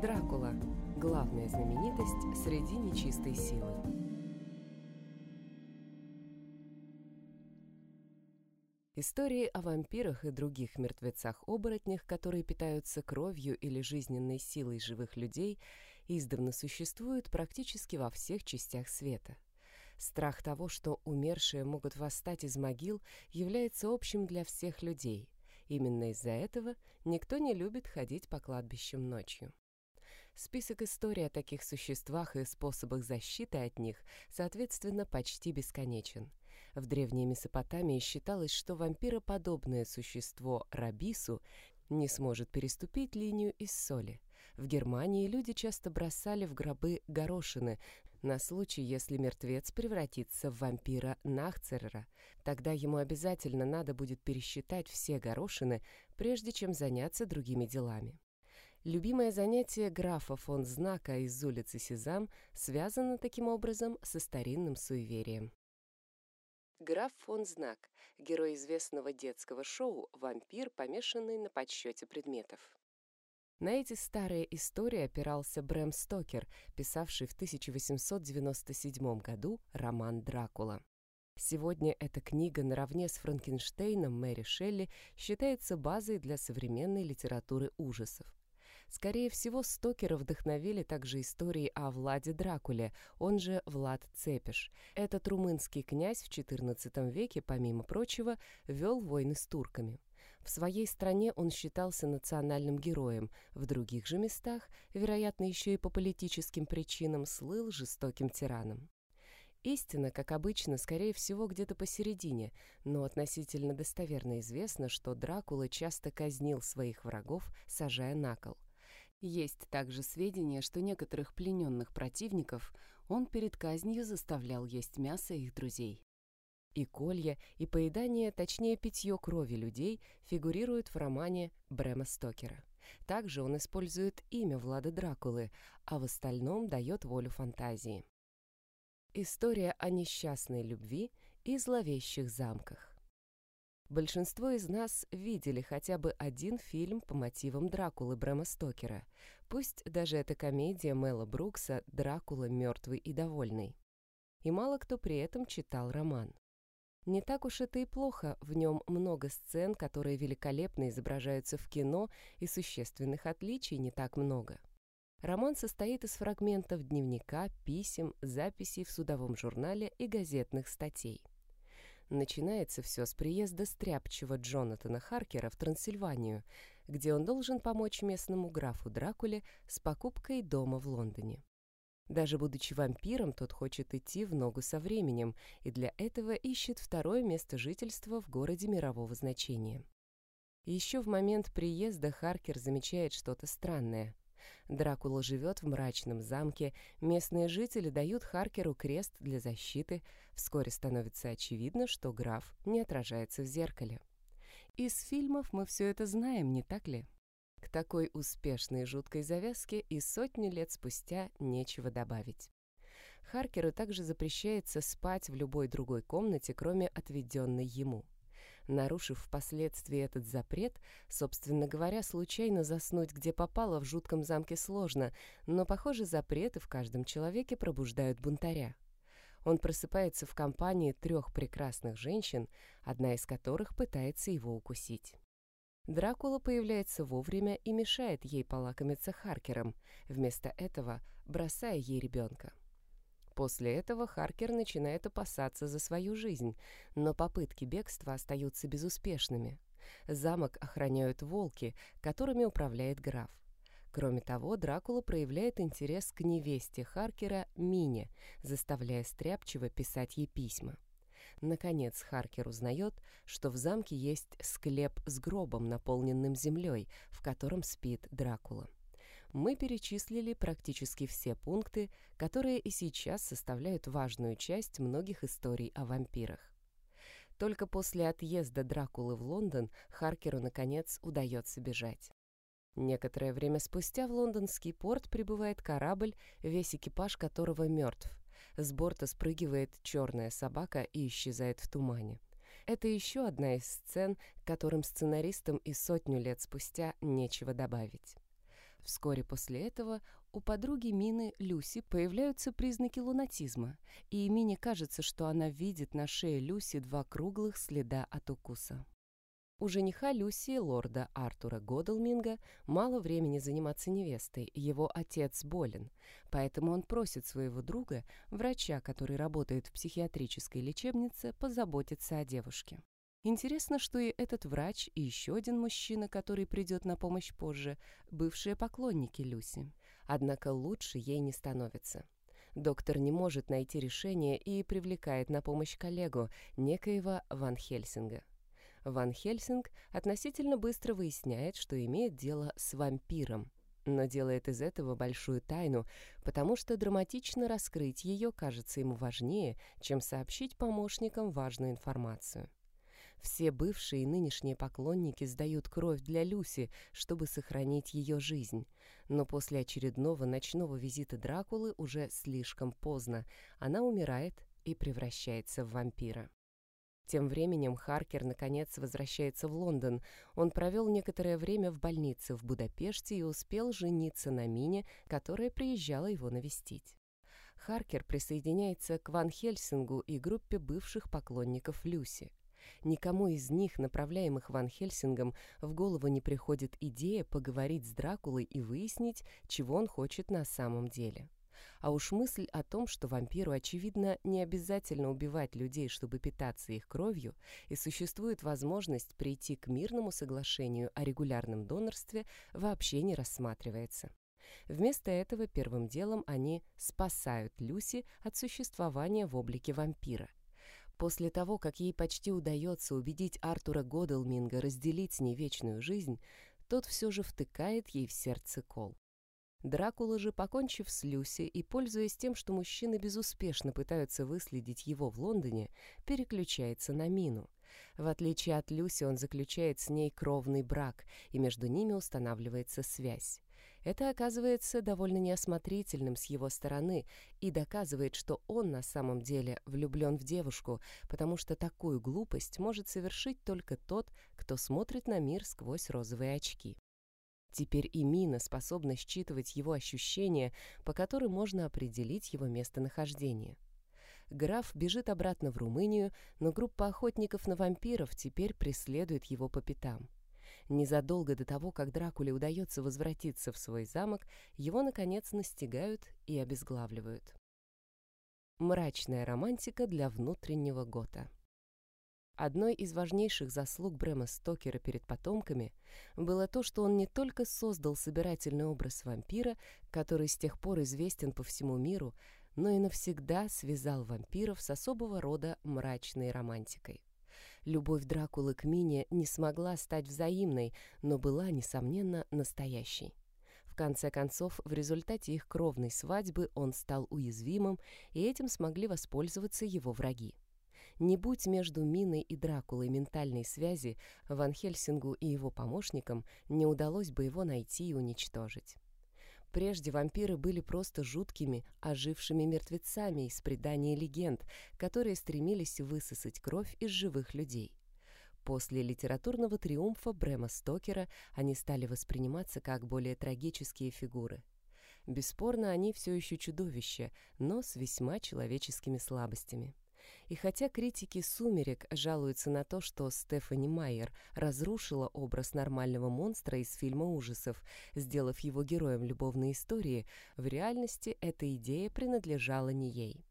Дракула – главная знаменитость среди нечистой силы. Истории о вампирах и других мертвецах-оборотнях, которые питаются кровью или жизненной силой живых людей, издавна существуют практически во всех частях света. Страх того, что умершие могут восстать из могил, является общим для всех людей. Именно из-за этого никто не любит ходить по кладбищам ночью. Список историй о таких существах и способах защиты от них, соответственно, почти бесконечен. В древней Месопотамии считалось, что вампироподобное существо Рабису не сможет переступить линию из соли. В Германии люди часто бросали в гробы горошины на случай, если мертвец превратится в вампира Нахцерера. Тогда ему обязательно надо будет пересчитать все горошины, прежде чем заняться другими делами. Любимое занятие графа фон Знака из улицы Сезам связано таким образом со старинным суеверием. Граф фон Знак – герой известного детского шоу «Вампир, помешанный на подсчете предметов». На эти старые истории опирался Брэм Стокер, писавший в 1897 году роман «Дракула». Сегодня эта книга наравне с Франкенштейном Мэри Шелли считается базой для современной литературы ужасов. Скорее всего, Стокера вдохновили также истории о Владе Дракуле, он же Влад Цепиш. Этот румынский князь в XIV веке, помимо прочего, вел войны с турками. В своей стране он считался национальным героем, в других же местах, вероятно, еще и по политическим причинам, слыл жестоким тираном. Истина, как обычно, скорее всего, где-то посередине, но относительно достоверно известно, что Дракула часто казнил своих врагов, сажая на кол. Есть также сведения, что некоторых плененных противников он перед казнью заставлял есть мясо их друзей. И колья, и поедание, точнее питье крови людей, фигурируют в романе Брэма Стокера. Также он использует имя Влада Дракулы, а в остальном дает волю фантазии. История о несчастной любви и зловещих замках. Большинство из нас видели хотя бы один фильм по мотивам Дракулы Брэма Стокера, пусть даже это комедия Мэла Брукса «Дракула мертвый и довольный». И мало кто при этом читал роман. Не так уж это и плохо, в нем много сцен, которые великолепно изображаются в кино, и существенных отличий не так много. Роман состоит из фрагментов дневника, писем, записей в судовом журнале и газетных статей. Начинается все с приезда стряпчего Джонатана Харкера в Трансильванию, где он должен помочь местному графу Дракуле с покупкой дома в Лондоне. Даже будучи вампиром, тот хочет идти в ногу со временем и для этого ищет второе место жительства в городе мирового значения. Еще в момент приезда Харкер замечает что-то странное. Дракула живет в мрачном замке, местные жители дают Харкеру крест для защиты, вскоре становится очевидно, что граф не отражается в зеркале. Из фильмов мы все это знаем, не так ли? К такой успешной жуткой завязке и сотни лет спустя нечего добавить. Харкеру также запрещается спать в любой другой комнате, кроме отведенной ему. Нарушив впоследствии этот запрет, собственно говоря, случайно заснуть где попало в жутком замке сложно, но, похоже, запреты в каждом человеке пробуждают бунтаря. Он просыпается в компании трех прекрасных женщин, одна из которых пытается его укусить. Дракула появляется вовремя и мешает ей полакомиться Харкером, вместо этого бросая ей ребенка. После этого Харкер начинает опасаться за свою жизнь, но попытки бегства остаются безуспешными. Замок охраняют волки, которыми управляет граф. Кроме того, Дракула проявляет интерес к невесте Харкера Мине, заставляя Стряпчиво писать ей письма. Наконец Харкер узнает, что в замке есть склеп с гробом, наполненным землей, в котором спит Дракула мы перечислили практически все пункты, которые и сейчас составляют важную часть многих историй о вампирах. Только после отъезда Дракулы в Лондон Харкеру, наконец, удается бежать. Некоторое время спустя в лондонский порт прибывает корабль, весь экипаж которого мертв. С борта спрыгивает черная собака и исчезает в тумане. Это еще одна из сцен, которым сценаристам и сотню лет спустя нечего добавить. Вскоре после этого у подруги Мины Люси появляются признаки лунатизма, и Мине кажется, что она видит на шее Люси два круглых следа от укуса. У жениха Люси, лорда Артура Годалминга, мало времени заниматься невестой, его отец болен, поэтому он просит своего друга, врача, который работает в психиатрической лечебнице, позаботиться о девушке. Интересно, что и этот врач, и еще один мужчина, который придет на помощь позже, бывшие поклонники Люси. Однако лучше ей не становится. Доктор не может найти решение и привлекает на помощь коллегу, некоего Ван Хельсинга. Ван Хельсинг относительно быстро выясняет, что имеет дело с вампиром, но делает из этого большую тайну, потому что драматично раскрыть ее кажется ему важнее, чем сообщить помощникам важную информацию. Все бывшие и нынешние поклонники сдают кровь для Люси, чтобы сохранить ее жизнь. Но после очередного ночного визита Дракулы уже слишком поздно. Она умирает и превращается в вампира. Тем временем Харкер наконец возвращается в Лондон. Он провел некоторое время в больнице в Будапеште и успел жениться на Мине, которая приезжала его навестить. Харкер присоединяется к Ван Хельсингу и группе бывших поклонников Люси. Никому из них, направляемых Ван Хельсингом, в голову не приходит идея поговорить с Дракулой и выяснить, чего он хочет на самом деле. А уж мысль о том, что вампиру, очевидно, не обязательно убивать людей, чтобы питаться их кровью, и существует возможность прийти к мирному соглашению о регулярном донорстве, вообще не рассматривается. Вместо этого первым делом они спасают Люси от существования в облике вампира. После того, как ей почти удается убедить Артура Годлминга разделить с ней вечную жизнь, тот все же втыкает ей в сердце кол. Дракула же, покончив с Люси и пользуясь тем, что мужчины безуспешно пытаются выследить его в Лондоне, переключается на Мину. В отличие от Люси, он заключает с ней кровный брак, и между ними устанавливается связь. Это оказывается довольно неосмотрительным с его стороны и доказывает, что он на самом деле влюблен в девушку, потому что такую глупость может совершить только тот, кто смотрит на мир сквозь розовые очки. Теперь и Мина способна считывать его ощущения, по которым можно определить его местонахождение. Граф бежит обратно в Румынию, но группа охотников на вампиров теперь преследует его по пятам. Незадолго до того, как Дракуле удается возвратиться в свой замок, его, наконец, настигают и обезглавливают. Мрачная романтика для внутреннего гота. Одной из важнейших заслуг Брэма Стокера перед потомками было то, что он не только создал собирательный образ вампира, который с тех пор известен по всему миру, но и навсегда связал вампиров с особого рода мрачной романтикой. Любовь Дракулы к Мине не смогла стать взаимной, но была, несомненно, настоящей. В конце концов, в результате их кровной свадьбы он стал уязвимым, и этим смогли воспользоваться его враги. Не будь между Миной и Дракулой ментальной связи, Ван Хельсингу и его помощникам не удалось бы его найти и уничтожить. Прежде вампиры были просто жуткими, ожившими мертвецами из преданий и легенд, которые стремились высосать кровь из живых людей. После литературного триумфа Брэма Стокера они стали восприниматься как более трагические фигуры. Бесспорно, они все еще чудовища, но с весьма человеческими слабостями. И хотя критики «Сумерек» жалуются на то, что Стефани Майер разрушила образ нормального монстра из фильма ужасов, сделав его героем любовной истории, в реальности эта идея принадлежала не ей.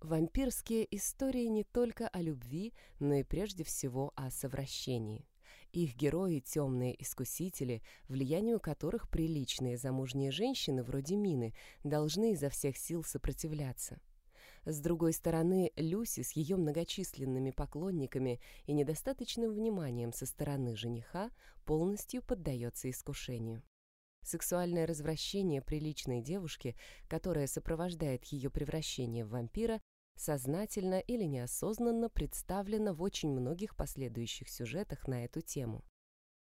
Вампирские истории не только о любви, но и прежде всего о совращении. Их герои — темные искусители, влиянию которых приличные замужние женщины, вроде Мины, должны изо всех сил сопротивляться. С другой стороны, Люси с ее многочисленными поклонниками и недостаточным вниманием со стороны жениха полностью поддается искушению. Сексуальное развращение приличной девушки, которая сопровождает ее превращение в вампира, сознательно или неосознанно представлено в очень многих последующих сюжетах на эту тему.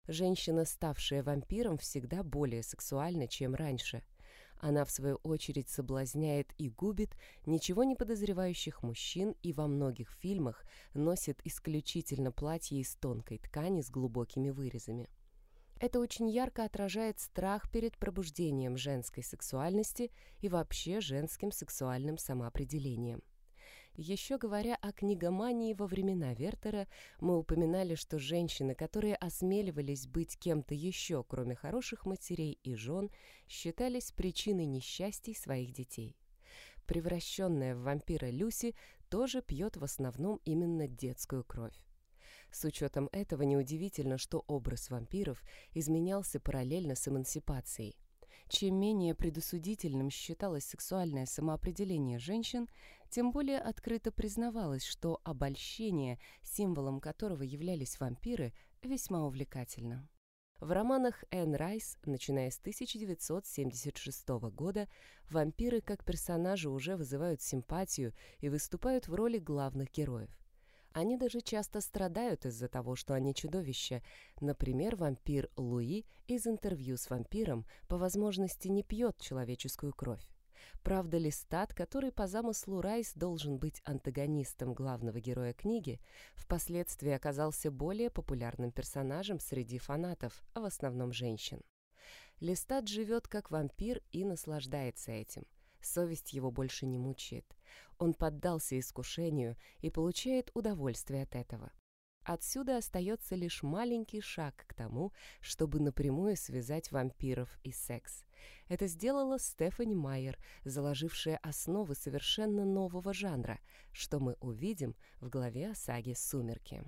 Женщина, ставшая вампиром, всегда более сексуальна, чем раньше. Она, в свою очередь, соблазняет и губит ничего не подозревающих мужчин и во многих фильмах носит исключительно платье из тонкой ткани с глубокими вырезами. Это очень ярко отражает страх перед пробуждением женской сексуальности и вообще женским сексуальным самоопределением. Еще говоря о книгомании во времена Вертера, мы упоминали, что женщины, которые осмеливались быть кем-то еще, кроме хороших матерей и жен, считались причиной несчастий своих детей. Превращенная в вампира Люси тоже пьет в основном именно детскую кровь. С учетом этого неудивительно, что образ вампиров изменялся параллельно с эмансипацией. Чем менее предосудительным считалось сексуальное самоопределение женщин, тем более открыто признавалось, что обольщение, символом которого являлись вампиры, весьма увлекательно. В романах Энн Райс, начиная с 1976 года, вампиры как персонажи уже вызывают симпатию и выступают в роли главных героев. Они даже часто страдают из-за того, что они чудовища. Например, вампир Луи из интервью с вампиром по возможности не пьет человеческую кровь. Правда, Листат, который по замыслу Райс должен быть антагонистом главного героя книги, впоследствии оказался более популярным персонажем среди фанатов, а в основном женщин. Листат живет как вампир и наслаждается этим – совесть его больше не мучает. Он поддался искушению и получает удовольствие от этого. Отсюда остается лишь маленький шаг к тому, чтобы напрямую связать вампиров и секс. Это сделала Стефани Майер, заложившая основы совершенно нового жанра, что мы увидим в главе о саге «Сумерки».